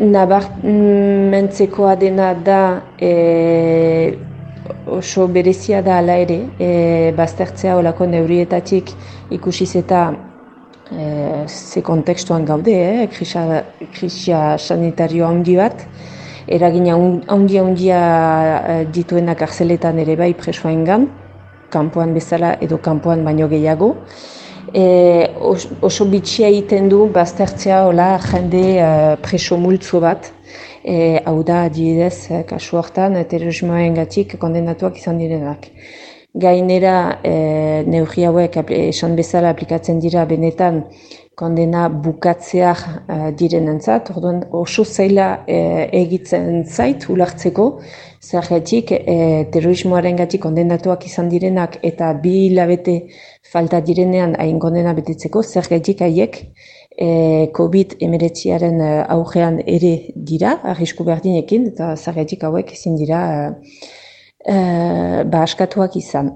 nabarmentzekoa dena da e, oso berezia da ala ere, e, baztertzea olako neurietatik ikusiz eta e, ze kontekstuan gaude, eh? krisia, krisia sanitario handi bat, eragina handia handia e, dituenak arzeletan ere bai presoen gan, kanpoan bezala edo kanpoan baino gehiago. E, oso bitxia egiten du baztertzea hola jende uh, preso multzo bat, e, hau da adibidez, kasu hortan, terrorismoen gatik kondenatuak izan direnak. Gainera, e, neugi hauek esan bezala aplikatzen dira benetan kondena bukatzeak e, direnentzat, orduan oso zaila e, egitzen zait ulartzeko, zergatik e, terrorismoaren gatik kondenatuak izan direnak eta bi hilabete falta direnean hain kondena betetzeko, zergatik haiek e, COVID-19 e, augean ere dira, arrisku berdinekin, eta zarretik hauek ezin dira e, ba askatuak izan.